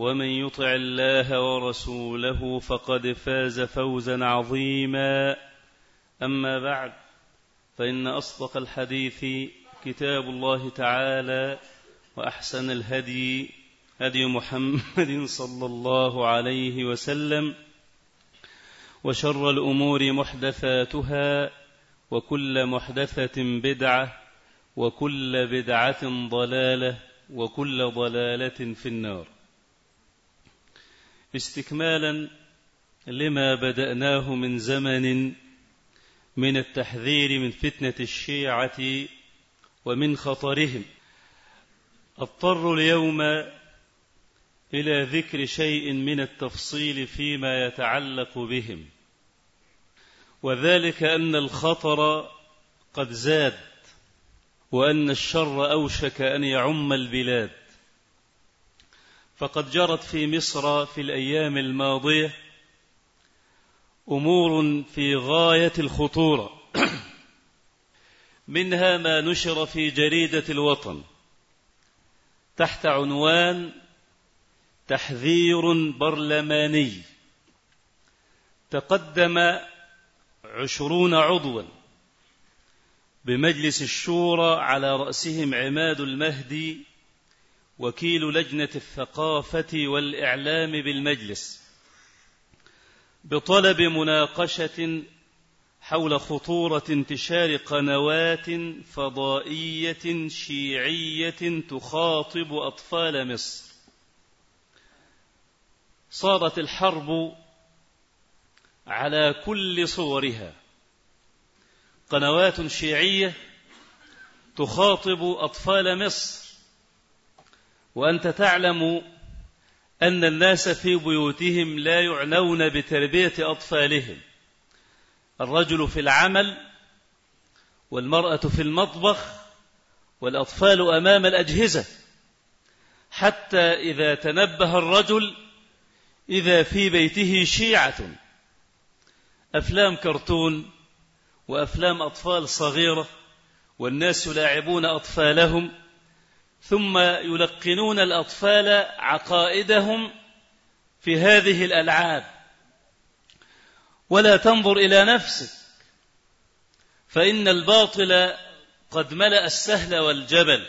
ومن يطع الله ورسوله فقد فاز فوزا عظيما. أما بعد فإن أصدق الحديث كتاب الله تعالى وأحسن الهدي هدي محمد صلى الله عليه وسلم وشر الأمور محدثاتها وكل محدثة بدعة وكل بدعة ضلالة وكل ضلالة في النار. استكمالا لما بدأناه من زمن من التحذير من فتنة الشيعة ومن خطرهم. أضطر اليوم إلى ذكر شيء من التفصيل فيما يتعلق بهم وذلك أن الخطر قد زاد وأن الشر أوشك أن يعم البلاد. فقد جرت في مصر في الأيام الماضية أمور في غاية الخطورة. منها ما نشر في جريدة الوطن. تحت عنوان تحذير برلماني. تقدم عشرون عضوا بمجلس الشورى على رأسهم عماد المهدي وكيل لجنة الثقافة والإعلام بالمجلس بطلب مناقشة حول خطورة انتشار قنوات فضائية شيعية تخاطب أطفال مصر. صارت الحرب على كل صورها. قنوات شيعية تخاطب أطفال مصر وأنت تعلم أن الناس في بيوتهم لا يعنون بتربية أطفالهم. الرجل في العمل والمرأة في المطبخ والأطفال أمام الأجهزة. حتى إذا تنبه الرجل إذا في بيته شيعة. أفلام كرتون وأفلام أطفال صغيرة والناس يلاعبون أطفالهم. ثم يلقنون الأطفال عقائدهم في هذه الألعاب. ولا تنظر إلى نفسك فإن الباطل قد ملأ السهل والجبل.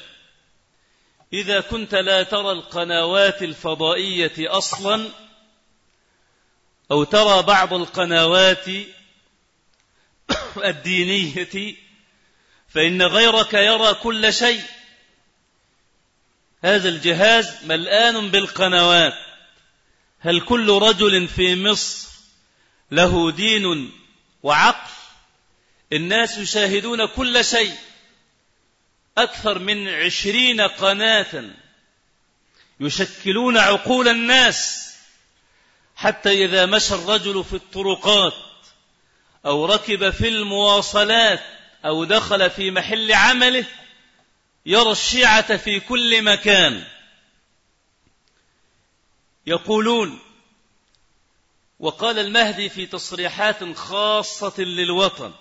إذا كنت لا ترى القنوات الفضائية أصلا أو ترى بعض القنوات الدينية فإن غيرك يرى كل شيء. هذا الجهاز ملآن بالقنوات. هل كل رجل في مصر له دين وعقل؟ الناس يشاهدون كل شيء أكثر من عشرين قناة يشكلون عقول الناس حتى إذا مشى الرجل في الطرقات أو ركب في المواصلات أو دخل في محل عمله يرى الشيعة في كل مكان. يقولون وقال المهدي في تصريحات خاصة للوطن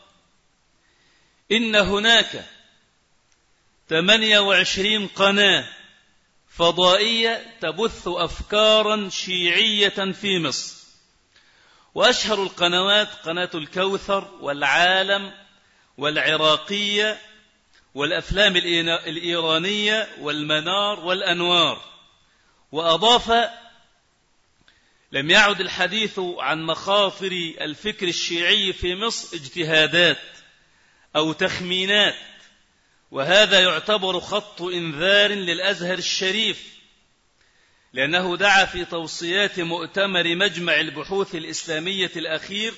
إن هناك 28 قناة فضائية تبث أفكارا شيعية في مصر. وأشهر القنوات قناة الكوثر والعالم والعراقية والأفلام الإيرانية والمنار والأنوار. وأضاف لم يعد الحديث عن مخاطر الفكر الشيعي في مصر اجتهادات أو تخمينات وهذا يعتبر خط إنذار للأزهر الشريف لأنه دعا في توصيات مؤتمر مجمع البحوث الإسلامية الأخير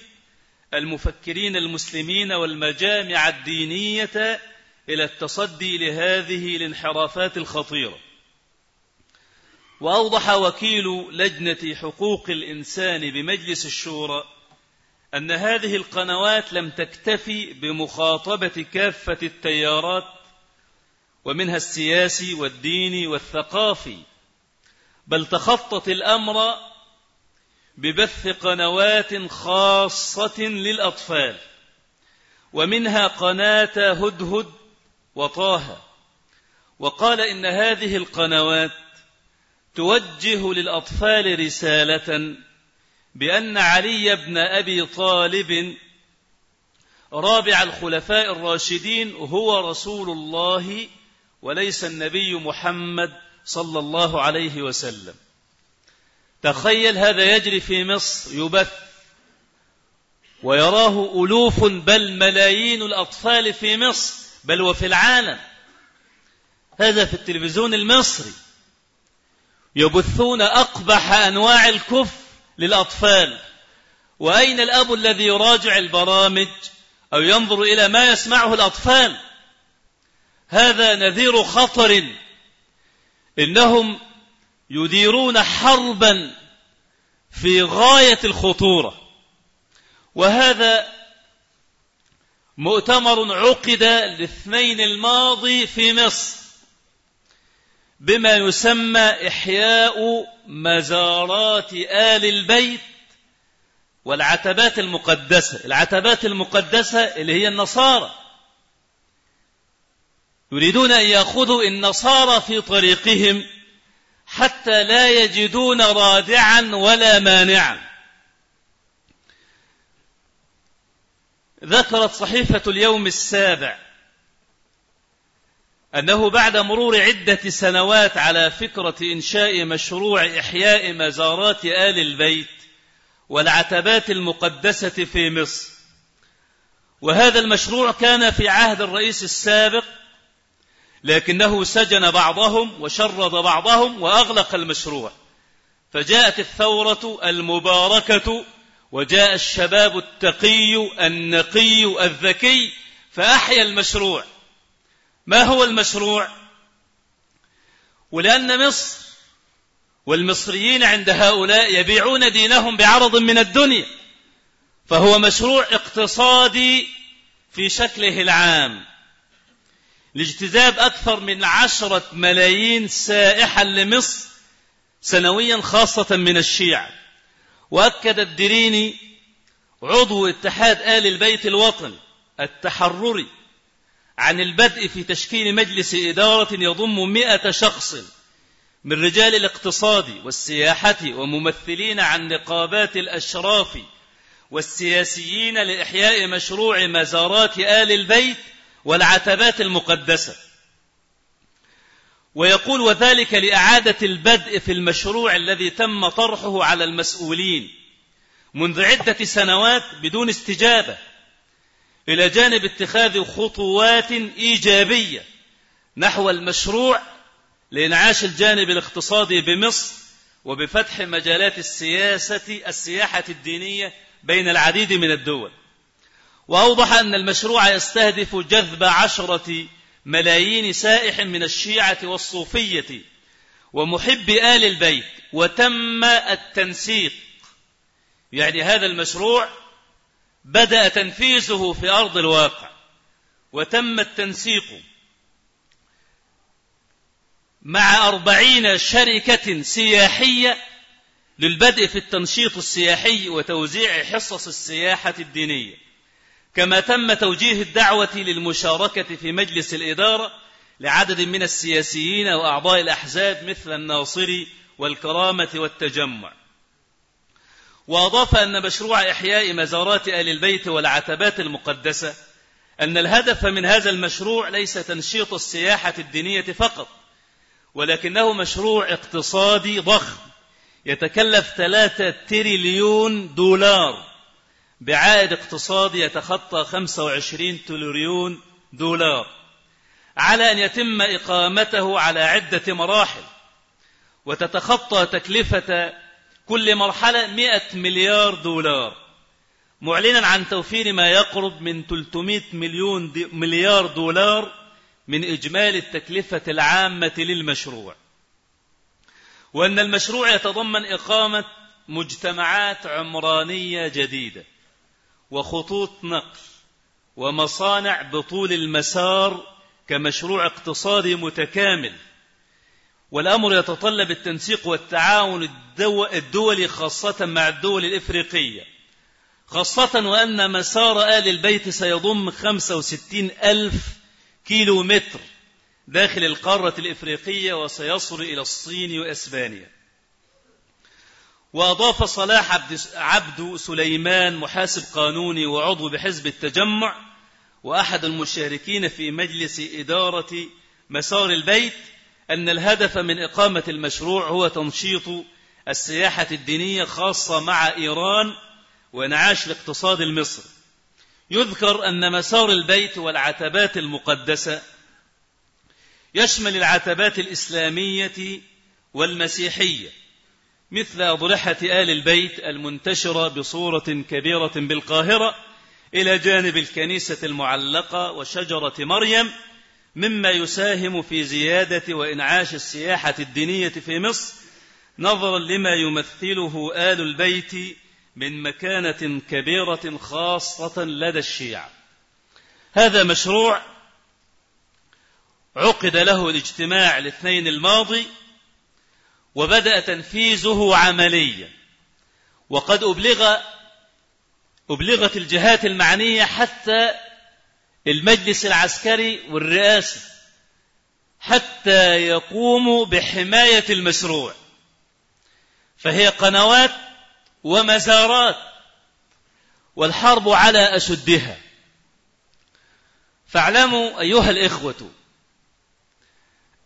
المفكرين المسلمين والمجامع الدينية إلى التصدي لهذه الانحرافات الخطيرة. وأوضح وكيل لجنة حقوق الإنسان بمجلس الشورى أن هذه القنوات لم تكتفي بمخاطبة كافة التيارات ومنها السياسي والديني والثقافي بل تخطت الأمر ببث قنوات خاصة للأطفال ومنها قناة هدهد وطه وقال إن هذه القنوات توجه للأطفال رسالة بأن علي بن أبي طالب رابع الخلفاء الراشدين هو رسول الله وليس النبي محمد صلى الله عليه وسلم. تخيل هذا يجري في مصر يبث ويراه ألوف بل ملايين الأطفال في مصر. بل وفي العالم. هذا في التلفزيون المصري. يبثون أقبح أنواع الكفر للأطفال. وأين الأب الذي يراجع البرامج أو ينظر إلى ما يسمعه الأطفال؟ هذا نذير خطر. إنهم يديرون حربا في غاية الخطورة. وهذا مؤتمر عقد الاثنين الماضي في مصر بما يسمى إحياء مزارات آل البيت والعتبات المقدسة. العتبات المقدسة اللي هي النصارى. يريدون أن يأخذوا النصارى في طريقهم حتى لا يجدون رادعا ولا مانعا. ذكرت صحيفة اليوم السابع أنه بعد مرور عدة سنوات على فكرة إنشاء مشروع إحياء مزارات آل البيت والعتبات المقدسة في مصر. وهذا المشروع كان في عهد الرئيس السابق لكنه سجن بعضهم وشرد بعضهم وأغلق المشروع. فجاءت الثورة المباركة وجاء الشباب التقي النقي الذكي فأحيا المشروع. ما هو المشروع؟ ولأن مصر والمصريين عند هؤلاء يبيعون دينهم بعرض من الدنيا فهو مشروع اقتصادي في شكله العام. لاجتذاب أكثر من عشرة ملايين سائحا لمصر سنويا خاصة من الشيعة. وأكد الدريني عضو اتحاد آل البيت الوطني التحرري عن البدء في تشكيل مجلس إدارة يضم مئة شخص من رجال الاقتصاد والسياحة وممثلين عن نقابات الأشراف والسياسيين لإحياء مشروع مزارات آل البيت والعتبات المقدسة. ويقول وذلك لإعادة البدء في المشروع الذي تم طرحه على المسؤولين منذ عدة سنوات بدون استجابة إلى جانب اتخاذ خطوات إيجابية نحو المشروع لإنعاش الجانب الاقتصادي بمصر وبفتح مجالات السياسة السياحة الدينية بين العديد من الدول. وأوضح أن المشروع يستهدف جذب عشرة ملايين سائح من الشيعة والصوفية ومحب آل البيت وتم التنسيق. يعني هذا المشروع بدأ تنفيذه في أرض الواقع وتم التنسيق مع أربعين شركة سياحية للبدء في التنشيط السياحي وتوزيع حصص السياحة الدينية. كما تم توجيه الدعوة للمشاركة في مجلس الإدارة لعدد من السياسيين وأعضاء الأحزاب مثل الناصري والكرامة والتجمع. وأضاف أن مشروع إحياء مزارات آل البيت والعتبات المقدسة أن الهدف من هذا المشروع ليس تنشيط السياحة الدينية فقط ولكنه مشروع اقتصادي ضخم يتكلف ثلاثة تريليون دولار. بعائد اقتصادي يتخطى 25 تريليون دولار على أن يتم إقامته على عدة مراحل وتتخطى تكلفة كل مرحلة 100 مليار دولار معلنا عن توفير ما يقرب من 300 مليون دي مليار دولار من إجمالي التكلفة العامة للمشروع. وأن المشروع يتضمن إقامة مجتمعات عمرانية جديدة. وخطوط نقل ومصانع بطول المسار كمشروع اقتصادي متكامل. والأمر يتطلب التنسيق والتعاون الدولي خاصة مع الدول الإفريقية خاصة وأن مسار آل البيت سيضم 65 ألف كيلو متر داخل القارة الإفريقية وسيصل إلى الصين وأسبانيا. وأضاف صلاح عبد, عبد سليمان محاسب قانوني وعضو بحزب التجمع وأحد المشاركين في مجلس إدارة مسار البيت أن الهدف من إقامة المشروع هو تنشيط السياحة الدينية خاصة مع إيران وانعاش الاقتصاد المصري يذكر أن مسار البيت والعتبات المقدسة يشمل العتبات الإسلامية والمسيحية مثل أضرحة آل البيت المنتشرة بصورة كبيرة بالقاهرة إلى جانب الكنيسة المعلقة وشجرة مريم مما يساهم في زيادة وإنعاش السياحة الدينية في مصر نظرا لما يمثله آل البيت من مكانة كبيرة خاصة لدى الشيعة. هذا مشروع عقد له الاجتماع الاثنين الماضي وبدأ تنفيذه عمليا. وقد أبلغ أبلغت الجهات المعنية حتى المجلس العسكري والرئاسة حتى يقوموا بحماية المشروع. فهي قنوات ومزارات والحرب على أشدها. فاعلموا أيها الإخوة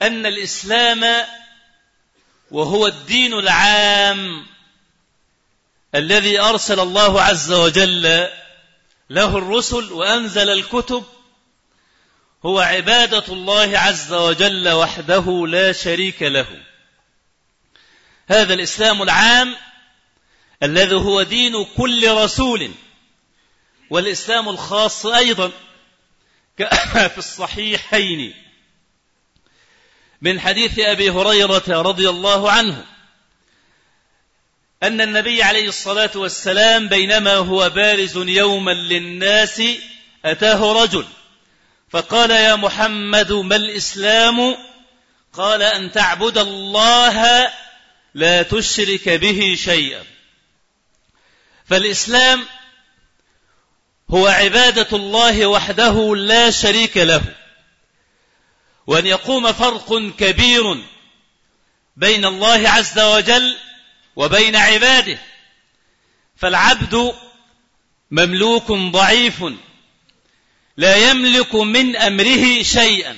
أن الإسلام وهو الدين العام الذي أرسل الله عز وجل له الرسل وأنزل الكتب هو عبادة الله عز وجل وحده لا شريك له. هذا الإسلام العام الذي هو دين كل رسول والإسلام الخاص أيضا في الصحيحين. من حديث أبي هريرة رضي الله عنه أن النبي عليه الصلاة والسلام بينما هو بارز يوما للناس أتاه رجل فقال يا محمد ما الإسلام؟ قال أن تعبد الله لا تشرك به شيئا. فالإسلام هو عبادة الله وحده لا شريك له. وأن يقوم فرق كبير بين الله عز وجل وبين عباده. فالعبد مملوك ضعيف لا يملك من أمره شيئا.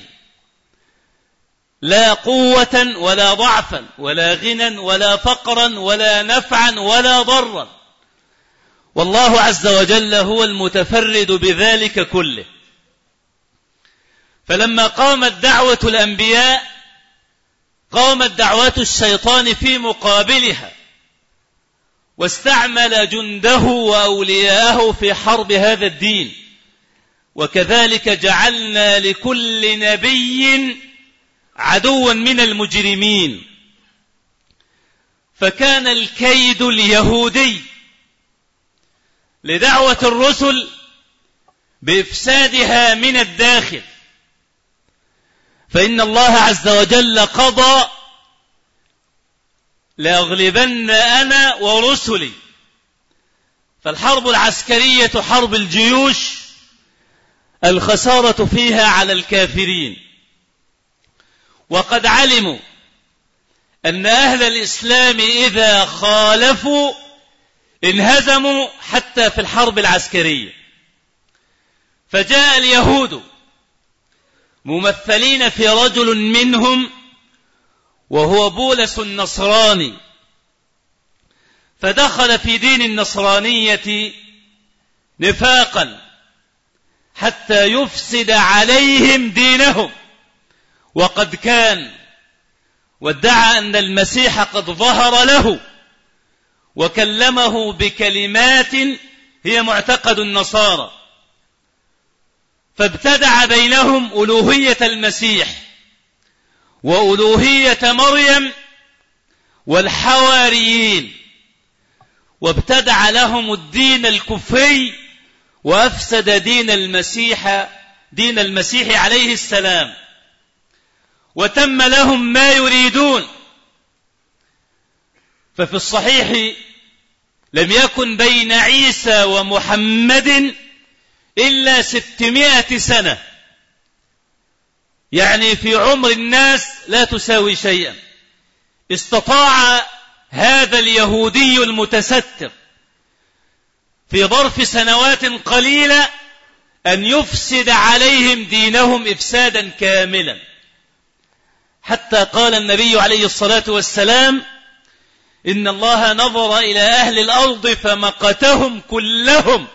لا قوة ولا ضعفا ولا غنى ولا فقرا ولا نفعا ولا ضرا. والله عز وجل هو المتفرد بذلك كله. فلما قامت دعوة الأنبياء قامت دعوات الشيطان في مقابلها. واستعمل جنده وأولياءه في حرب هذا الدين. وكذلك جعلنا لكل نبي عدوا من المجرمين. فكان الكيد اليهودي لدعوة الرسل بإفسادها من الداخل. فإن الله عز وجل قضى لأغلبن أنا ورسلي. فالحرب العسكرية حرب الجيوش الخسارة فيها على الكافرين. وقد علموا أن أهل الإسلام إذا خالفوا انهزموا حتى في الحرب العسكرية. فجاء اليهود ممثلين في رجل منهم وهو بولس النصراني. فدخل في دين النصرانية نفاقا حتى يفسد عليهم دينهم. وقد كان وادعى أن المسيح قد ظهر له وكلمه بكلمات هي معتقد النصارى. فابتدع بينهم ألوهية المسيح وألوهية مريم والحواريين وابتدع لهم الدين الكفري وأفسد دين المسيح دين المسيح عليه السلام. وتم لهم ما يريدون. ففي الصحيح لم يكن بين عيسى ومحمد إلا ستمائة سنة. يعني في عمر الناس لا تساوي شيئا. استطاع هذا اليهودي المتستر في ظرف سنوات قليلة أن يفسد عليهم دينهم إفسادا كاملا. حتى قال النبي عليه الصلاة والسلام إن الله نظر إلى أهل الأرض فمقتهم كلهم.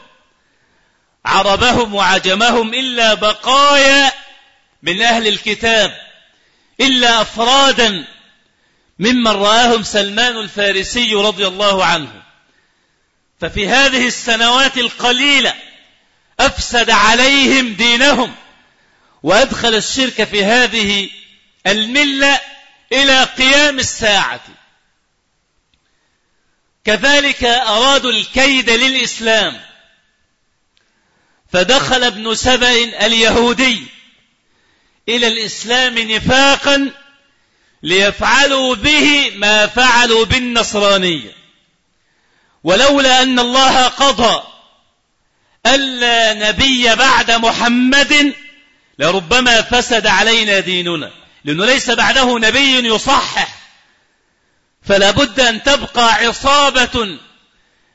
عربهم وعجمهم إلا بقايا من أهل الكتاب إلا أفرادا ممن رآهم سلمان الفارسي رضي الله عنه. ففي هذه السنوات القليلة أفسد عليهم دينهم وأدخل الشرك في هذه الملة إلى قيام الساعة. كذلك أرادوا الكيد للإسلام. فدخل ابن سبأ اليهودي إلى الإسلام نفاقا ليفعلوا به ما فعلوا بالنصرانية. ولولا أن الله قضى ألا نبي بعد محمد لربما فسد علينا ديننا لأنه ليس بعده نبي يصحح. فلا بد أن تبقى عصابة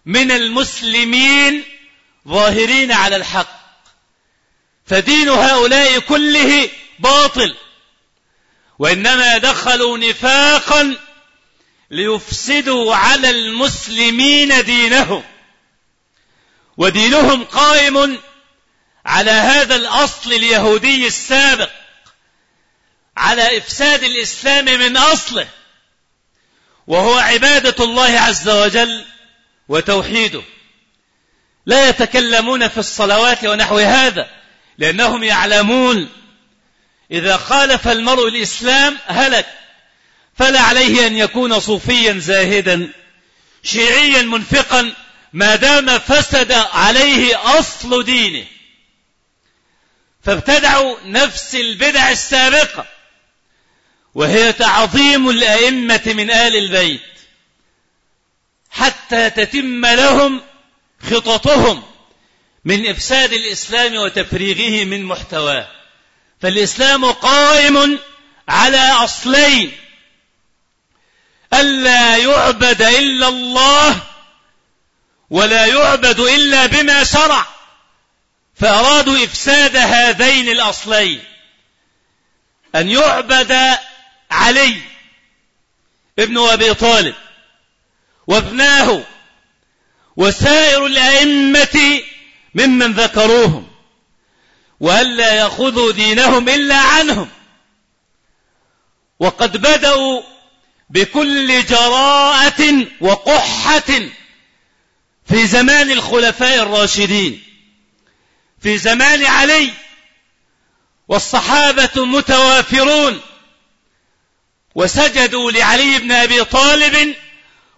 من المسلمين ظاهرين على الحق. فدين هؤلاء كله باطل. وإنما دخلوا نفاقا ليفسدوا على المسلمين دينهم. ودينهم قائم على هذا الأصل اليهودي السابق على إفساد الإسلام من أصله وهو عبادة الله عز وجل وتوحيده. لا يتكلمون في الصلوات ونحو هذا لأنهم يعلمون إذا خالف المرء الإسلام هلك فلا عليه أن يكون صوفيا زاهدا شيعيا منفقا ما دام فسد عليه أصل دينه. فابتدعوا نفس البدع السابقة وهي تعظيم الأئمة من آل البيت حتى تتم لهم خططهم من إفساد الإسلام وتفريغه من محتواه. فالإسلام قائم على أصلين ألا يعبد إلا الله ولا يعبد إلا بما شرع. فأرادوا إفساد هذين الأصلين أن يعبد علي ابن أبي طالب وابناه وسائر الأئمة ممن ذكروهم وألا يأخذوا دينهم إلا عنهم. وقد بدأوا بكل جراءة وقحة في زمان الخلفاء الراشدين في زمان علي والصحابة متوافرون وسجدوا لعلي بن أبي طالب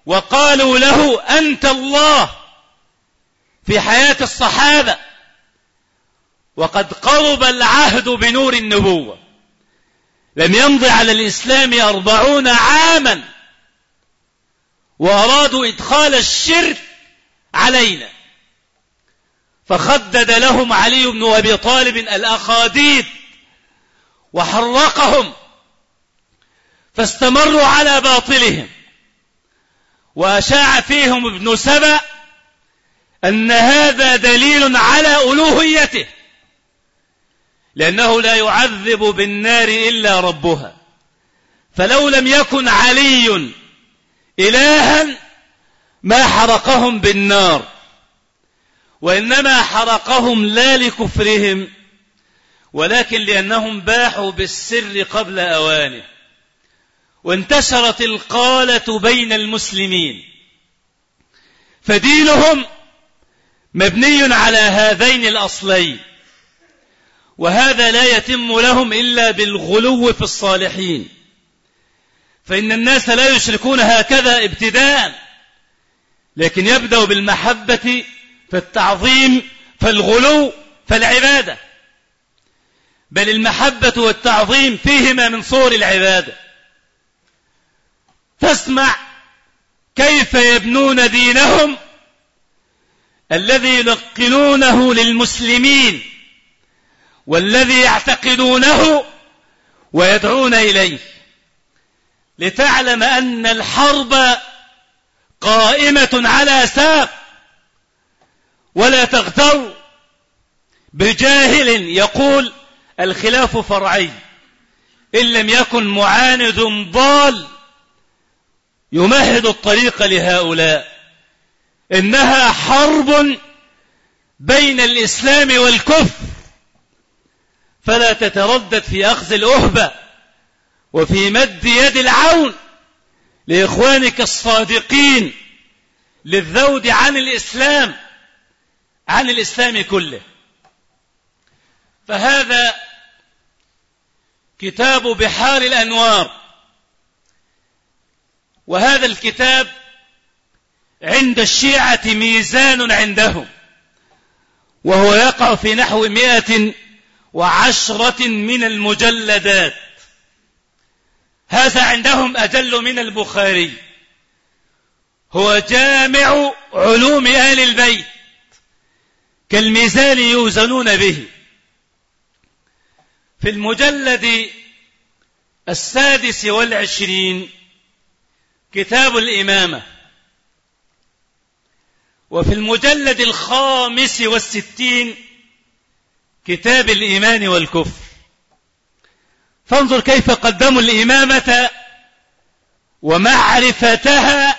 وقالوا له أنت الله في حياة الصحابة. وقد قرب العهد بنور النبوة. لم يمض على الإسلام أربعون عاما. وأرادوا إدخال الشرك علينا. فخدد لهم علي بن أبي طالب الأخاديد وحرقهم. فاستمروا على باطلهم. وأشاع فيهم ابن سبأ أن هذا دليل على ألوهيته لأنه لا يعذب بالنار إلا ربها. فلو لم يكن علي إلها ما حرقهم بالنار وإنما حرقهم لا لكفرهم ولكن لأنهم باحوا بالسر قبل أوانه. وانتشرت القالة بين المسلمين. فدينهم مبني على هذين الأصلين. وهذا لا يتم لهم إلا بالغلو في الصالحين. فإن الناس لا يشركون هكذا ابتداء لكن يبدأ بالمحبة فالتعظيم فالغلو فالعبادة بل المحبة والتعظيم فيهما من صور العبادة. فاسمع كيف يبنون دينهم الذي يلقنونه للمسلمين والذي يعتقدونه ويدعون إليه. لتعلم أن الحرب قائمة على ساق ولا تغتر بجاهل يقول الخلاف فرعي. إن لم يكن معاند ضال يمهد الطريق لهؤلاء. إنها حرب بين الإسلام والكفر. فلا تتردد في أخذ الأهبة وفي مد يد العون لإخوانك الصادقين للذود عن الإسلام عن الإسلام كله. فهذا كتاب بحار الأنوار. وهذا الكتاب عند الشيعة ميزان عندهم وهو يقع في نحو مئة وعشرة من المجلدات. هذا عندهم أجل من البخاري. هو جامع علوم آل البيت كالميزان يوزنون به. في المجلد السادس والعشرين كتاب الإمامة. وفي المجلد الخامس والستين كتاب الإيمان والكفر. فانظر كيف قدموا الإمامة ومعرفتها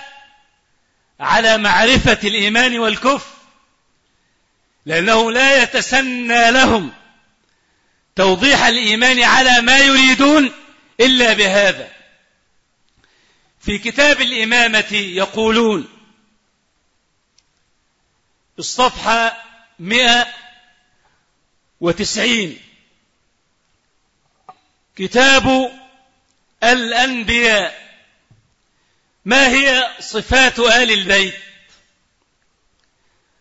على معرفة الإيمان والكفر لأنه لا يتسنى لهم توضيح الإيمان على ما يريدون إلا بهذا. في كتاب الإمامة يقولون الصفحة مئة وتسعين. كتاب الأنبياء. ما هي صفات آل البيت؟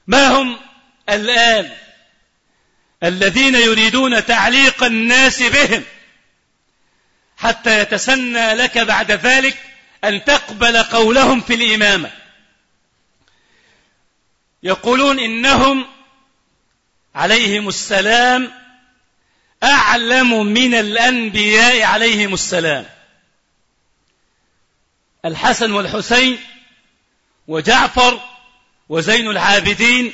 ما هم الآل الذين يريدون تعليق الناس بهم حتى يتسنى لك بعد ذلك أن تقبل قولهم في الإمامة. يقولون إنهم عليهم السلام أعلم من الأنبياء عليهم السلام. الحسن والحسين وجعفر وزين العابدين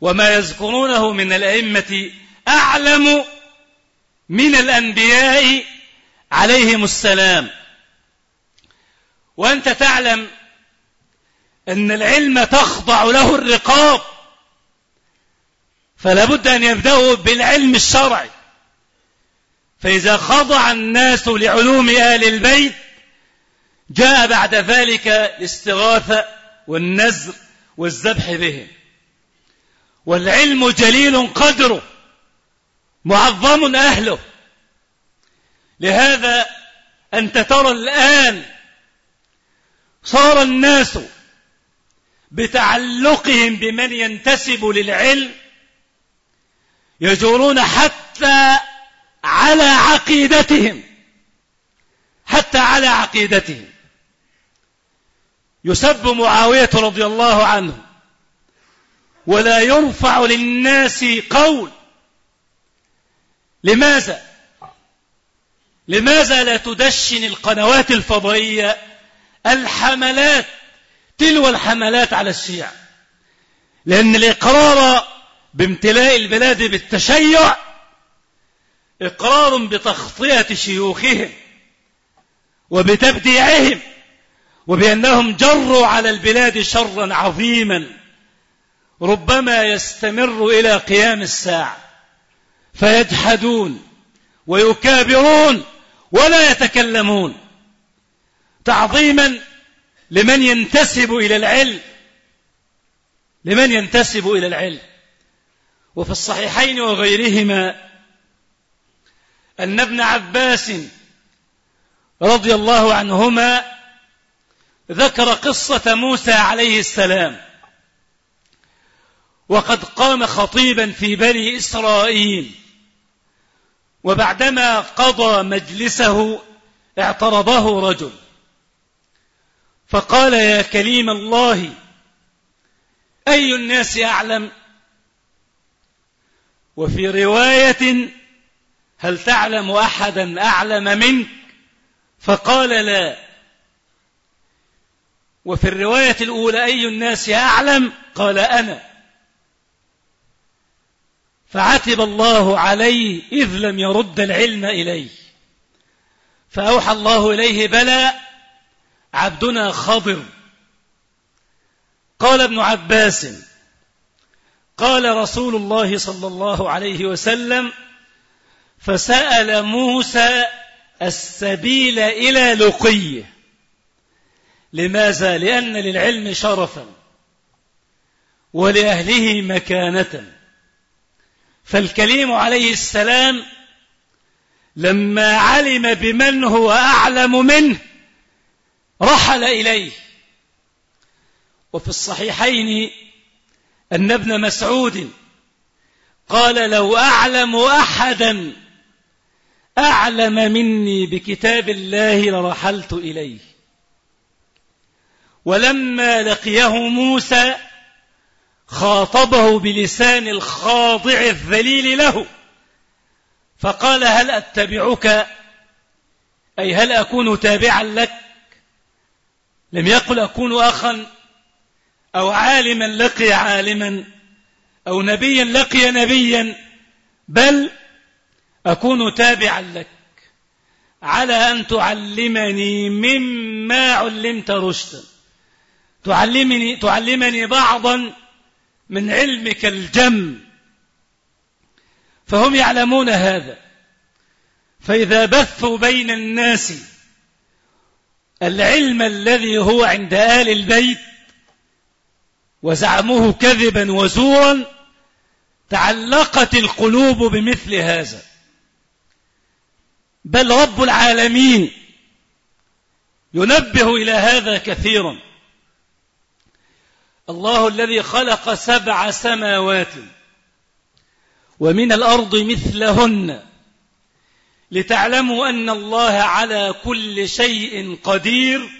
وما يذكرونه من الأئمة أعلم من الأنبياء عليهم السلام. وأنت تعلم أن العلم تخضع له الرقاب فلا بد أن يبدأوا بالعلم الشرعي. فإذا خضع الناس لعلوم آل البيت جاء بعد ذلك الاستغاثة والنزر والذبح بهم. والعلم جليل قدره معظم أهله. لهذا أنت ترى الآن صار الناس بتعلقهم بمن ينتسب للعلم يجورون حتى على عقيدتهم حتى على عقيدتهم. يسب معاوية رضي الله عنه ولا يرفع للناس قول لماذا؟ لماذا لا تدشن القنوات الفضائية الحملات تلو الحملات على الشيعة. لأن الإقرار بامتلاء البلاد بالتشيع إقرار بتخطئة شيوخهم وبتبديعهم وبأنهم جروا على البلاد شرا عظيما ربما يستمر إلى قيام الساعة. فيجحدون ويكابرون ولا يتكلمون. تعظيما لمن ينتسب إلى العلم. لمن ينتسب إلى العلم. وفي الصحيحين وغيرهما أن ابن عباس رضي الله عنهما ذكر قصة موسى عليه السلام. وقد قام خطيبا في بني إسرائيل. وبعدما قضى مجلسه اعترضه رجل. فقال يا كليم الله أي الناس أعلم؟ وفي رواية هل تعلم أحدا أعلم منك؟ فقال لا. وفي الرواية الأولى أي الناس أعلم؟ قال أنا. فعتب الله عليه إذ لم يرد العلم إليه. فأوحى الله إليه بلى عبدنا خضر. قال ابن عباس قال رسول الله صلى الله عليه وسلم فسأل موسى السبيل إلى لقيه. لماذا؟ لأن للعلم شرفا ولأهله مكانة. فالكليم عليه السلام لما علم بمن هو أعلم منه رحل إليه. وفي الصحيحين أن ابن مسعود قال لو أعلم أحدا أعلم مني بكتاب الله لرحلت إليه. ولما لقيه موسى خاطبه بلسان الخاضع الذليل له فقال هل أتبعك؟ أي هل أكون تابعا لك؟ لم يقل أكون أخا أو عالما لقي عالما أو نبيا لقي نبيا بل أكون تابعا لك على أن تعلمني مما علمت رشدا. تعلمني, تعلمني بعضا من علمك الجم. فهم يعلمون هذا. فإذا بثوا بين الناس العلم الذي هو عند آل البيت وزعموه كذبا وزورا تعلقت القلوب بمثل هذا. بل رب العالمين ينبه إلى هذا كثيرا. الله الذي خلق سبع سماوات ومن الأرض مثلهن لتعلموا أن الله على كل شيء قدير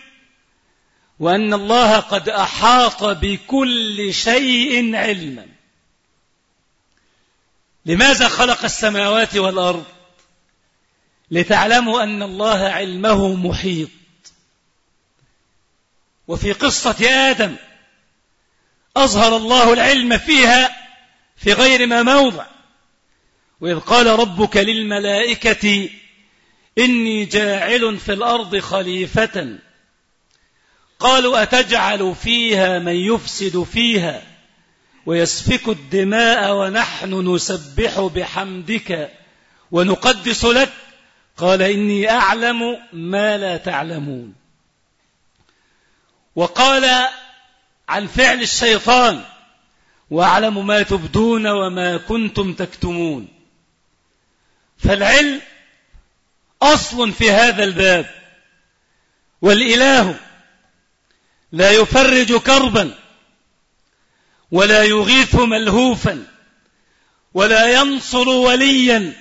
وأن الله قد أحاط بكل شيء علما. لماذا خلق السماوات والأرض؟ لتعلموا أن الله علمه محيط. وفي قصة آدم أظهر الله العلم فيها في غير ما موضع. وإذ قال ربك للملائكة إني جاعل في الأرض خليفة. قالوا أتجعل فيها من يفسد فيها ويسفك الدماء ونحن نسبح بحمدك ونقدس لك. قال إني أعلم ما لا تعلمون. وقال عن فعل الشيطان وأعلم ما تبدون وما كنتم تكتمون. فالعلم أصل في هذا الباب. والإله لا يفرج كربا ولا يغيث ملهوفا ولا ينصر وليا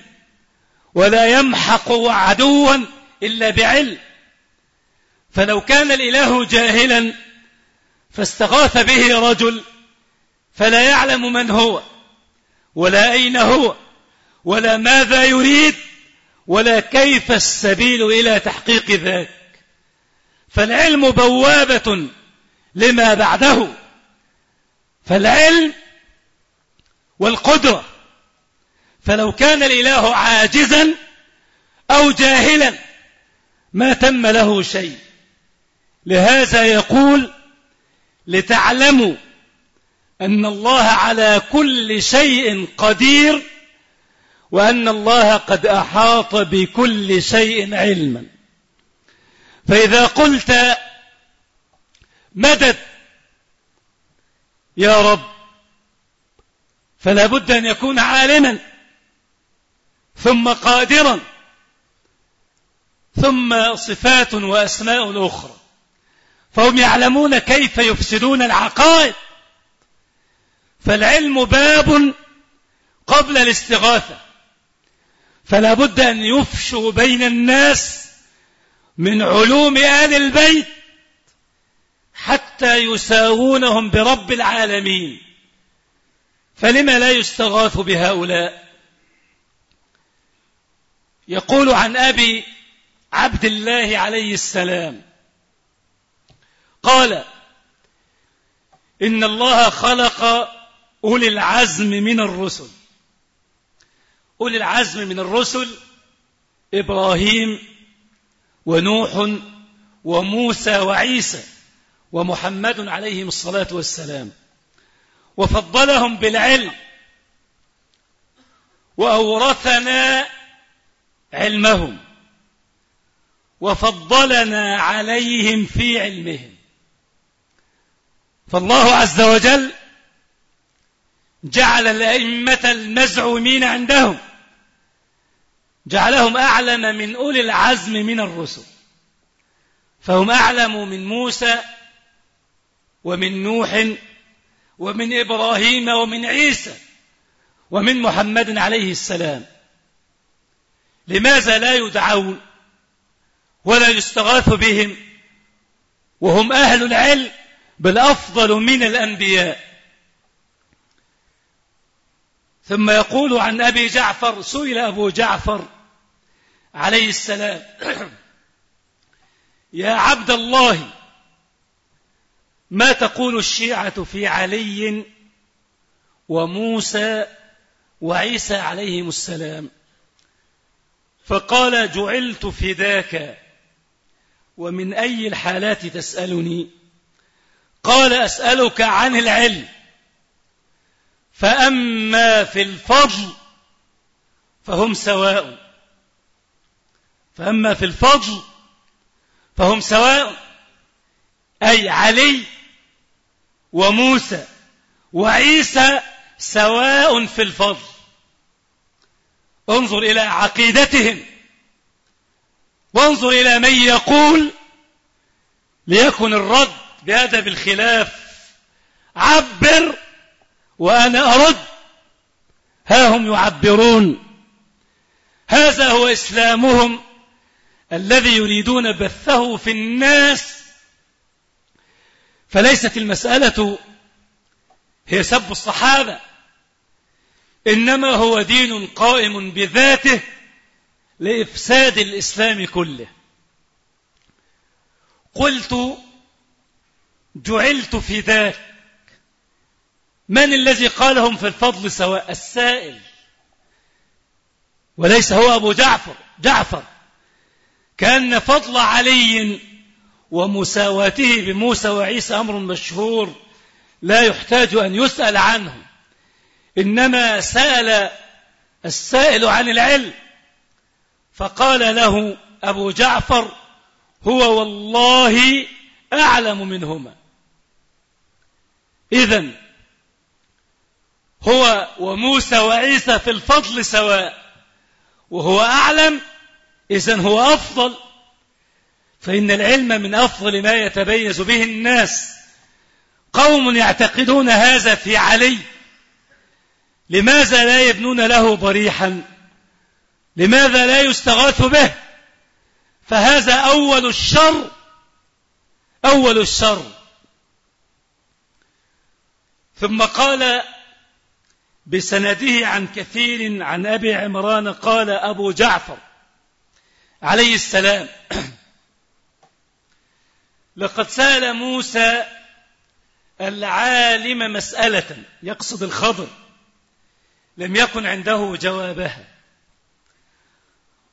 ولا يمحق عدوا إلا بعلم. فلو كان الإله جاهلا فاستغاث به رجل فلا يعلم من هو ولا أين هو. ولا ماذا يريد ولا كيف السبيل إلى تحقيق ذاك فالعلم بوابة لما بعده. فالعلم والقدرة. فلو كان الإله عاجزا أو جاهلا ما تم له شيء. لهذا يقول لتعلموا أن الله على كل شيء قدير وأن الله قد أحاط بكل شيء علما. فإذا قلت مدد يا رب فلا بد أن يكون عالما ثم قادرا ثم صفات وأسماء أخرى. فهم يعلمون كيف يفسدون العقائد. فالعلم باب قبل الاستغاثة. فلا بد أن يفشوا بين الناس من علوم آل البيت حتى يساوونهم برب العالمين. فلما لا يستغاث بهؤلاء؟ يقول عن أبي عبد الله عليه السلام قال إن الله خلق أولي العزم من الرسل. أولي العزم من الرسل إبراهيم ونوح وموسى وعيسى ومحمد عليهم الصلاة والسلام. وفضلهم بالعلم وأورثنا علمهم وفضلنا عليهم في علمهم. فالله عز وجل جعل الأئمة المزعومين عندهم جعلهم أعلم من أولي العزم من الرسل. فهم أعلم من موسى ومن نوح ومن إبراهيم ومن عيسى ومن محمد عليه السلام. لماذا لا يدعون ولا يستغاث بهم وهم أهل العلم بل أفضل من الأنبياء؟ ثم يقول عن أبي جعفر سئل أبو جعفر عليه السلام. يا عبد الله ما تقول الشيعة في علي وموسى وعيسى عليهم السلام؟ فقال جعلت فداك ومن أي الحالات تسألني؟ قال أسألك عن العلم. فأما في الفضل فهم سواء. فأما في الفضل فهم سواء أي علي وموسى وعيسى سواء في الفضل. انظر إلى عقيدتهم وانظر إلى من يقول ليكن الرد بأدب الخلاف عبر وأنا أرد. ها هم يعبرون. هذا هو إسلامهم. الذي يريدون بثه في الناس. فليست المسألة هي سب الصحابة إنما هو دين قائم بذاته لإفساد الإسلام كله. قلت جعلت في ذاك. من الذي قالهم في الفضل سواء السائل؟ وليس هو أبو جعفر. جعفر. كأن فضل علي ومساواته بموسى وعيسى أمر مشهور لا يحتاج أن يسأل عنه. إنما سأل السائل عن العلم. فقال له أبو جعفر هو والله أعلم منهما. إذا هو وموسى وعيسى في الفضل سواء وهو أعلم إذا هو أفضل. فإن العلم من أفضل ما يتبيز به الناس. قوم يعتقدون هذا في علي. لماذا لا يبنون له ضريحا لماذا لا يستغاث به؟ فهذا أول الشر. أول الشر. ثم قال بسنده عن كثير عن أبي عمران قال أبو جعفر. عليه السلام. لقد سأل موسى العالم مسألة يقصد الخضر لم يكن عنده جوابها.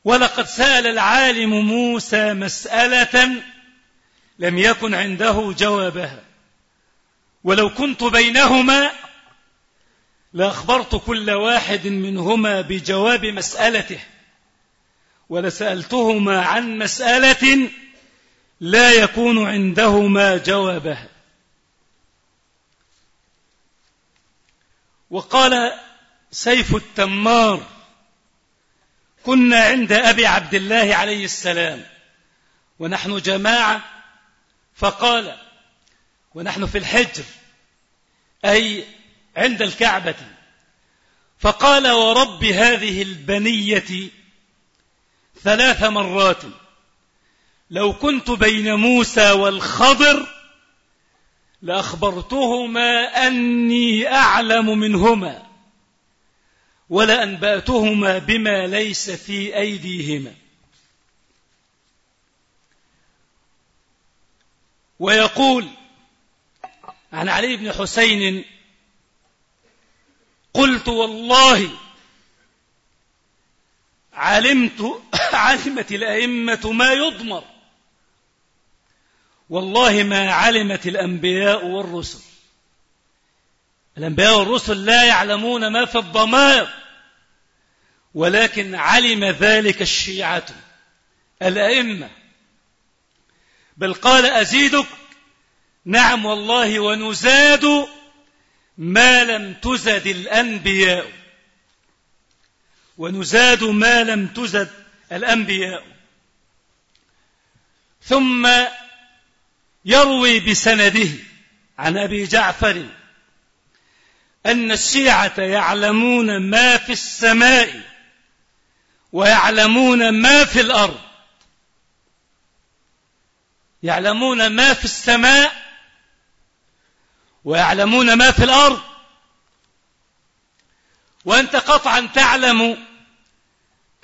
ولقد سأل العالم موسى مسألة لم يكن عنده جوابها. ولو كنت بينهما لأخبرت كل واحد منهما بجواب مسألته. ولسألتهما عن مسألة لا يكون عندهما جوابها. وقال سيف التمار كنا عند أبي عبد الله عليه السلام ونحن جماعة فقال ونحن في الحجر أي عند الكعبة. فقال ورب هذه البنية ثلاث مرات. لو كنت بين موسى والخضر لأخبرتهما أني أعلم منهما ولأنبأتهما بما ليس في أيديهما. ويقول عن علي بن حسين قلت والله علمت علمت الأئمة ما يضمر. والله ما علمت الأنبياء والرسل. الأنبياء والرسل لا يعلمون ما في الضمائر ولكن علم ذلك الشيعة الأئمة. بل قال أزيدك نعم والله ونزاد ما لم تزد الأنبياء. ونزاد ما لم تزد الأنبياء. ثم يروي بسنده عن أبي جعفر أن الشيعة يعلمون ما في السماء ويعلمون ما في الأرض. يعلمون ما في السماء ويعلمون ما في الأرض. وأنت قطعا تعلم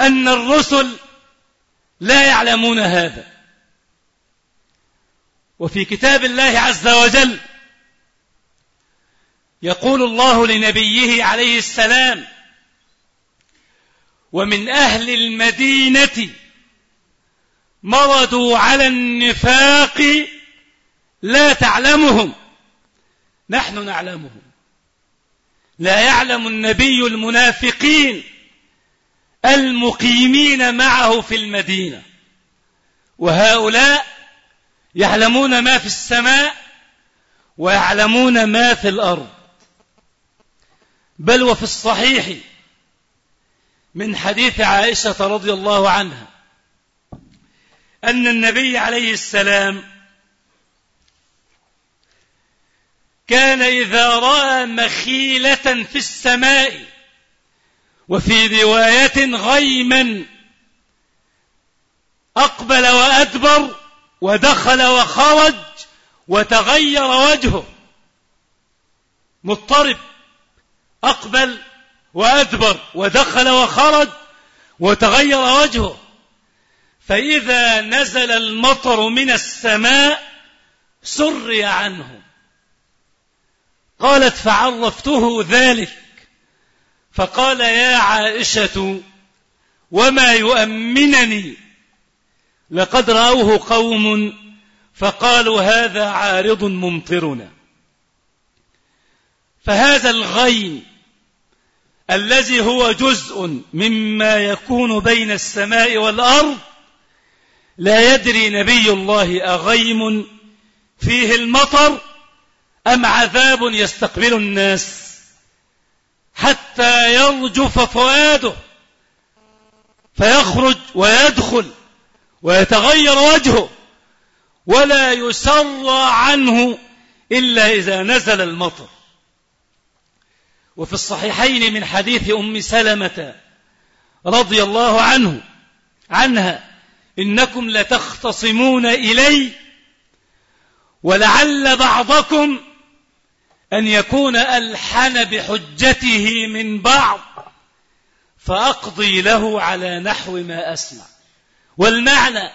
أن الرسل لا يعلمون هذا. وفي كتاب الله عز وجل يقول الله لنبيه عليه السلام ومن أهل المدينة مرضوا على النفاق لا تعلمهم. نحن نعلمهم. لا يعلم النبي المنافقين المقيمين معه في المدينة. وهؤلاء يعلمون ما في السماء ويعلمون ما في الأرض. بل وفي الصحيح من حديث عائشة رضي الله عنها أن النبي عليه السلام كان إذا رأى مخيلة في السماء وفي رواية غيما أقبل وأدبر ودخل وخرج وتغير وجهه. مضطرب. أقبل وأدبر ودخل وخرج وتغير وجهه. فإذا نزل المطر من السماء سري عنه. قالت فعرفته ذلك فقال يا عائشة وما يؤمنني؟ لقد رأوه قوم فقالوا هذا عارض ممطرنا. فهذا الغيم الذي هو جزء مما يكون بين السماء والأرض لا يدري نبي الله أغيم فيه المطر أم عذاب يستقبل الناس. حتى يرجف فؤاده. فيخرج ويدخل ويتغير وجهه. ولا يسرى عنه إلا إذا نزل المطر. وفي الصحيحين من حديث أم سلمة رضي الله عنه عنها إنكم لتختصمون إلي ولعل بعضكم أن يكون ألحن بحجته من بعض فأقضي له على نحو ما أسمع. والمعنى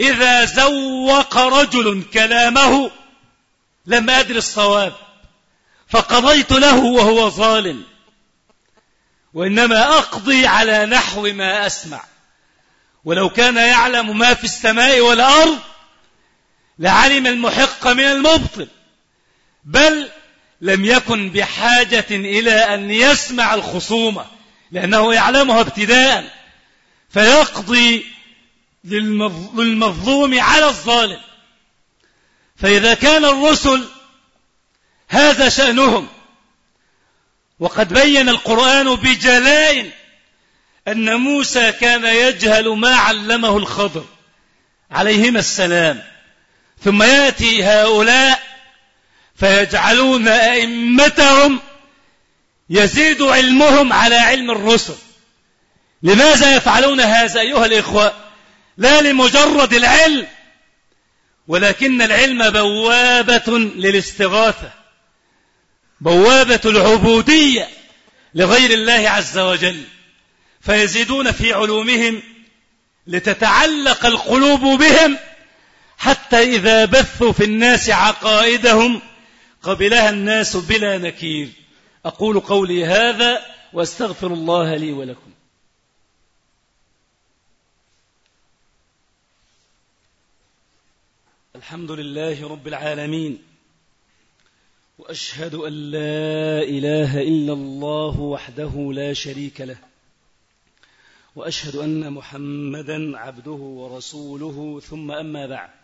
إذا زوق رجل كلامه لم أدري الصواب فقضيت له وهو ظالم وإنما أقضي على نحو ما أسمع. ولو كان يعلم ما في السماء والأرض لعلم المحق من المبطل. بل لم يكن بحاجة إلى أن يسمع الخصومة لأنه يعلمها ابتداء فيقضي للمظلوم على الظالم. فإذا كان الرسل هذا شأنهم وقد بين القرآن بجلاء أن موسى كان يجهل ما علمه الخضر عليهما السلام. ثم يأتي هؤلاء فيجعلون أئمتهم يزيد علمهم على علم الرسل. لماذا يفعلون هذا أيها الإخوة؟ لا لمجرد العلم ولكن العلم بوابة للاستغاثة بوابة العبودية لغير الله عز وجل. فيزيدون في علومهم لتتعلق القلوب بهم حتى إذا بثوا في الناس عقائدهم قبلها الناس بلا نكير. أقول قولي هذا واستغفر الله لي ولكم. الحمد لله رب العالمين. وأشهد أن لا إله إلا الله وحده لا شريك له. وأشهد أن محمدا عبده ورسوله. ثم أما بعد.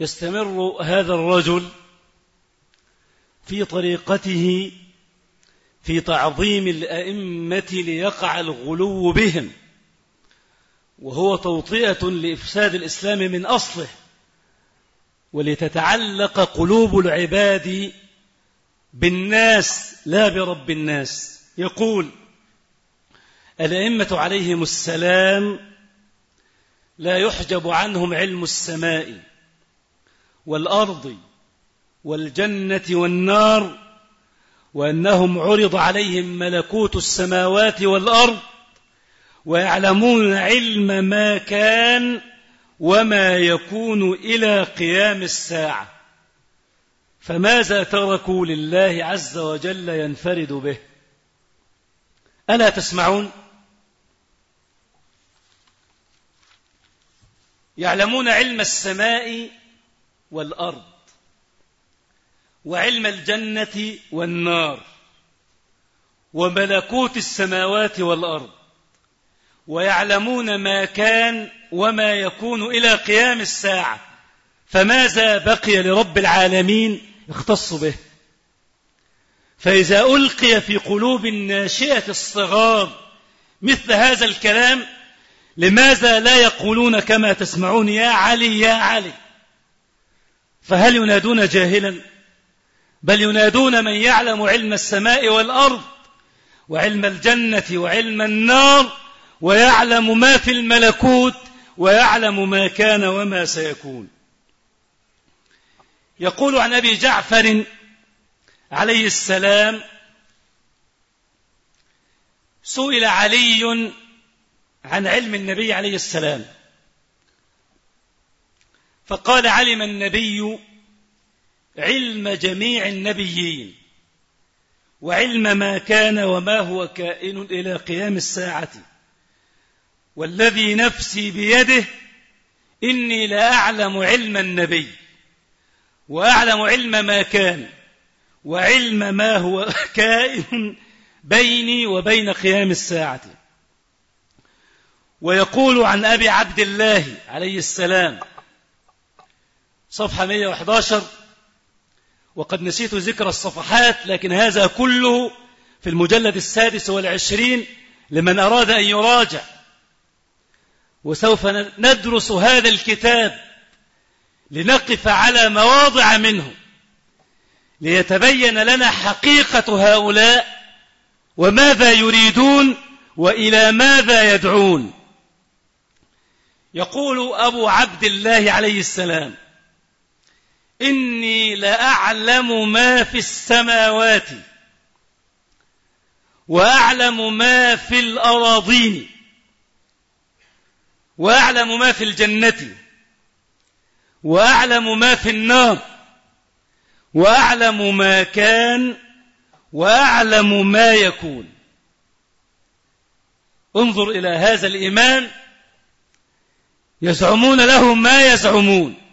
يستمر هذا الرجل في طريقته في تعظيم الأئمة ليقع الغلو بهم وهو توطئة لإفساد الإسلام من أصله ولتتعلق قلوب العباد بالناس لا برب الناس. يقول الأئمة عليهم السلام لا يحجب عنهم علم السماء. والأرض والجنة والنار وأنهم عرض عليهم ملكوت السماوات والأرض ويعلمون علم ما كان وما يكون إلى قيام الساعة. فماذا تركوا لله عز وجل ينفرد به؟ ألا تسمعون؟ يعلمون علم السماء والأرض وعلم الجنة والنار وملكوت السماوات والأرض ويعلمون ما كان وما يكون إلى قيام الساعة فماذا بقي لرب العالمين يختص به فإذا ألقي في قلوب الناشئة الصغار مثل هذا الكلام لماذا لا يقولون كما تسمعون يا علي يا علي فهل ينادون جاهلا؟ بل ينادون من يعلم علم السماء والأرض وعلم الجنة وعلم النار ويعلم ما في الملكوت ويعلم ما كان وما سيكون. يقول عن أبي جعفر عليه السلام سئل علي عن علم النبي عليه السلام. فقال علم النبي علم جميع النبيين وعلم ما كان وما هو كائن إلى قيام الساعة والذي نفسي بيده إني لأعلم علم النبي وأعلم علم ما كان وعلم ما هو كائن بيني وبين قيام الساعة. ويقول عن أبي عبد الله عليه السلام صفحة 111 وقد نسيت ذكر الصفحات لكن هذا كله في المجلد السادس والعشرين لمن أراد أن يراجع. وسوف ندرس هذا الكتاب لنقف على مواضع منه ليتبين لنا حقيقة هؤلاء وماذا يريدون وإلى ماذا يدعون. يقول أبو عبد الله عليه السلام إني لأعلم ما في السماوات وأعلم ما في الأراضين وأعلم ما في الجنة وأعلم ما في النار وأعلم ما كان وأعلم ما يكون. انظر إلى هذا الإيمان يزعمون له ما يزعمون.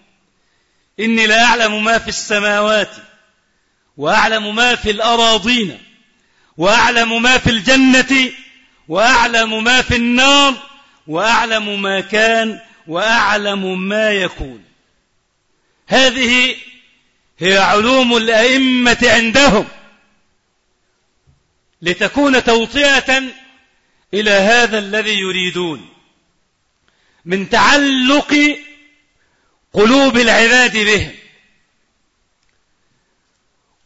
إني لا أعلم ما في السماوات وأعلم ما في الأراضين وأعلم ما في الجنة وأعلم ما في النار وأعلم ما كان وأعلم ما يكون. هذه هي علوم الأئمة عندهم. لتكون توطئة إلى هذا الذي يريدون. من تعلق قلوب العباد بهم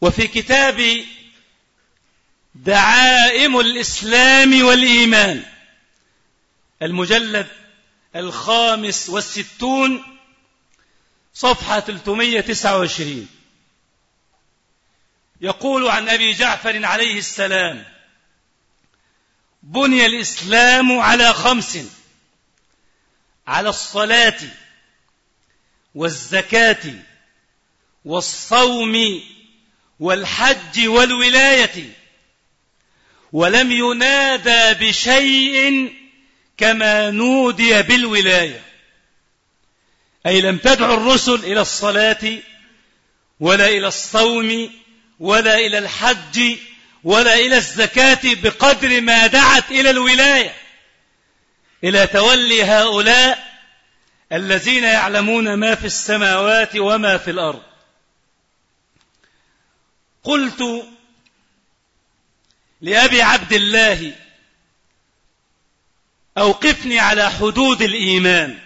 وفي كتاب دعائم الإسلام والإيمان المجلد الخامس والستون صفحة 329 يقول عن أبي جعفر عليه السلام بني الإسلام على خمس على الصلاة والزكاة والصوم والحج والولاية ولم ينادى بشيء كما نودي بالولاية. أي لم تدع الرسل إلى الصلاة ولا إلى الصوم ولا إلى الحج ولا إلى الزكاة بقدر ما دعت إلى الولاية. إلى تولي هؤلاء الذين يعلمون ما في السماوات وما في الأرض. قلت لأبي عبد الله أوقفني على حدود الإيمان.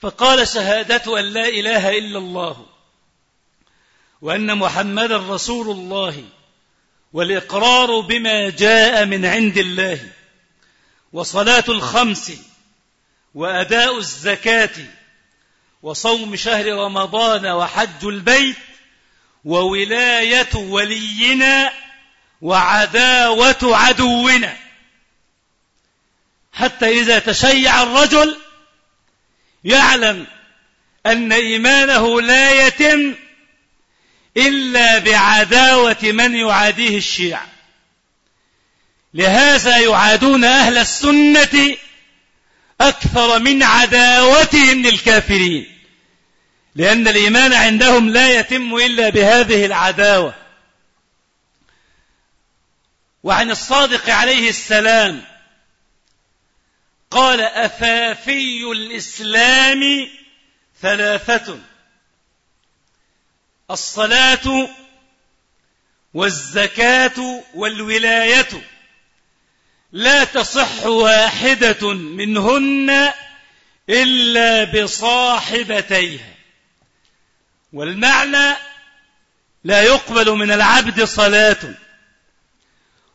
فقال شهادة أن لا إله إلا الله وأن محمدا رسول الله والإقرار بما جاء من عند الله وصلاة الخمس وأداء الزكاة وصوم شهر رمضان وحج البيت وولاية ولينا وعداوة عدونا. حتى إذا تشيع الرجل يعلم أن إيمانه لا يتم إلا بعداوة من يعاديه الشيعة. لهذا يعادون أهل السنة أكثر من عداوتهم للكافرين. لأن الإيمان عندهم لا يتم إلا بهذه العداوة. وعن الصادق عليه السلام قال أفافي الإسلام ثلاثة. الصلاة والزكاة والولاية. لا تصح واحدة منهن إلا بصاحبتيها. والمعنى لا يقبل من العبد صلاة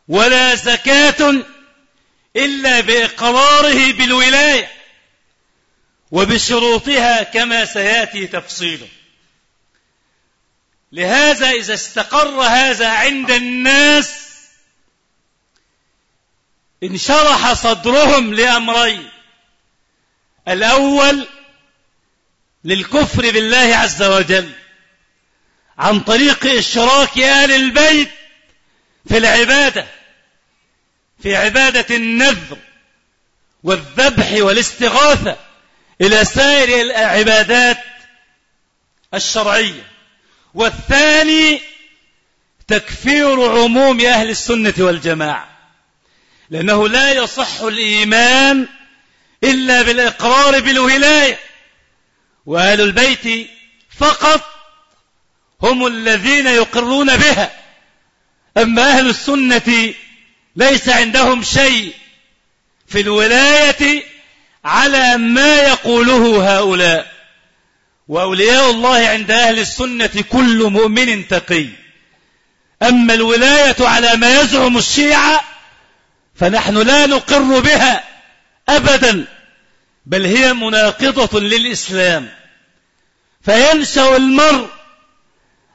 ولا زكاة إلا بإقراره بالولاية وبشروطها كما سيأتي تفصيله لهذا إذا استقر هذا عند الناس انشرح صدرهم لأمرين الأول للكفر بالله عز وجل عن طريق إشراك آل البيت في العبادة في عبادة النذر والذبح والاستغاثة إلى سائر العبادات الشرعية. والثاني تكفير عموم أهل السنة والجماعة. لأنه لا يصح الإيمان إلا بالإقرار بالولاية. وأهل البيت فقط هم الذين يقرون بها. أما أهل السنة ليس عندهم شيء في الولاية على ما يقوله هؤلاء. وأولياء الله عند أهل السنة كل مؤمن تقي. أما الولاية على ما يزعم الشيعة فنحن لا نقر بها أبدا بل هي مناقضة للإسلام. فينشأ المرء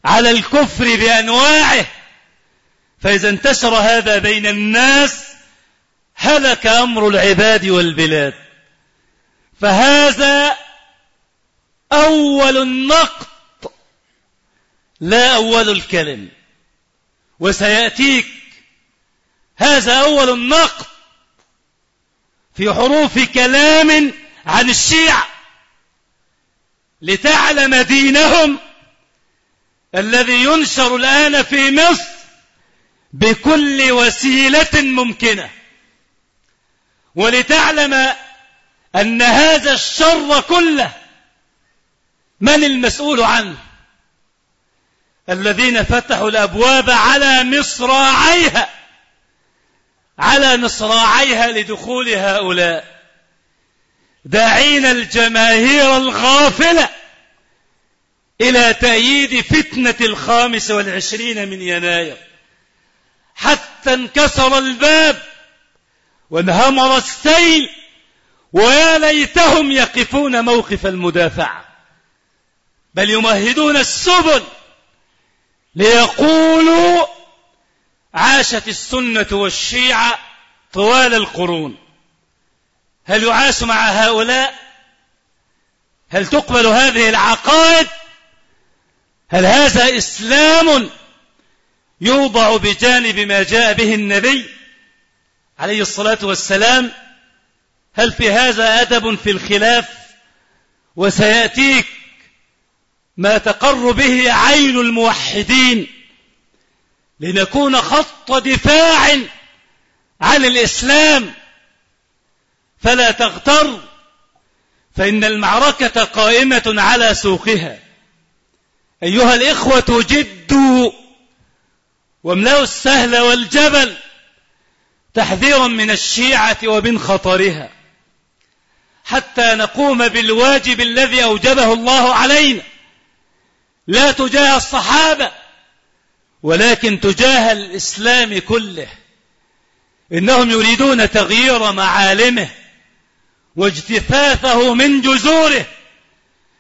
على الكفر بأنواعه فإذا انتشر هذا بين الناس هلك أمر العباد والبلاد. فهذا أول النقط لا أول الكلم. وسيأتيك هذا أول النقط في حروف كلام عن الشيعة لتعلم دينهم الذي ينشر الآن في مصر بكل وسيلة ممكنة. ولتعلم أن هذا الشر كله من المسؤول عنه؟ الذين فتحوا الأبواب على مصراعيها. على مصراعيها لدخول هؤلاء. داعين الجماهير الغافلة إلى تأييد فتنة الخامس والعشرين من يناير. حتى انكسر الباب وانهمر السيل ويا ليتهم يقفون موقف المدافعة بل يمهدون السبل ليقولوا عاشت السنة والشيعة طوال القرون. هل يعاش مع هؤلاء؟ هل تقبل هذه العقائد؟ هل هذا إسلام يوضع بجانب ما جاء به النبي عليه الصلاة والسلام؟ هل في هذا أدب في الخلاف؟ وسيأتيك ما تقر به عين الموحدين. لنكون خط دفاع عن الإسلام. فلا تغتر فإن المعركة قائمة على سوقها. أيها الإخوة جدوا واملأوا السهل والجبل تحذيرا من الشيعة ومن خطرها. حتى نقوم بالواجب الذي أوجبه الله علينا. لا تجاه الصحابة ولكن تجاه الإسلام كله إنهم يريدون تغيير معالمه واجتثاثه من جذوره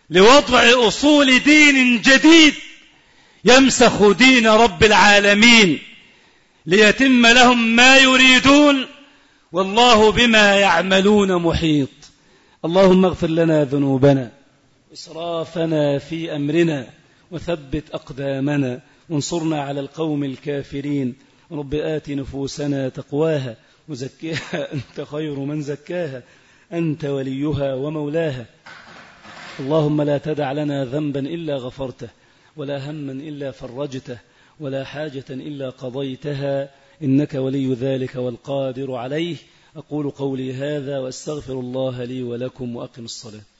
لوضع أصول دين جديد يمسخ دين رب العالمين ليتم لهم ما يريدون والله بما يعملون محيط. اللهم اغفر لنا ذنوبنا إسرافنا في أمرنا وثبت أقدامنا وانصرنا على القوم الكافرين. رب آت نفوسنا تقواها وزكها أنت خير من زكاها. أنت وليها ومولاها. اللهم لا تدع لنا ذنبا إلا غفرته ولا هما إلا فرجته ولا حاجة إلا قضيتها. إنك ولي ذلك والقادر عليه. أقول قولي هذا وأستغفر الله لي ولكم وأقم الصلاة.